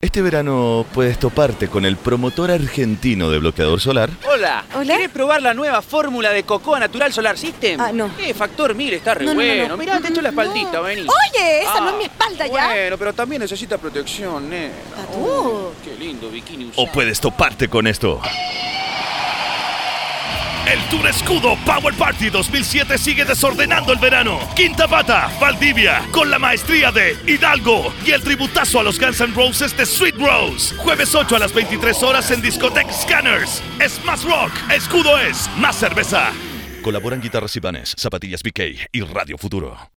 Este verano puedes toparte con el promotor argentino de bloqueador solar. Hola. Hola. ¿Querés probar la nueva fórmula de Cocoa Natural Solar System? Ah, no. Eh, Factor 1000 está re No, no, no, bueno. no. Mirá, te echo la espaldita, No. vení. Oye, esa Ah, no es mi espalda ya. Bueno, pero también necesita protección, nena. Ah, tú. Oh, qué lindo bikini usado. O puedes toparte con esto. El Tour Escudo Power Party 2007 sigue desordenando el verano. Quinta Pata, Valdivia, con la maestría de Hidalgo y el tributazo a los Guns N' Roses de Sweet Rose. Jueves 8 a las 23 horas en Discotech Scanners. Es más rock, Escudo es más cerveza. Colaboran guitarras y zapatillas BK y Radio Futuro.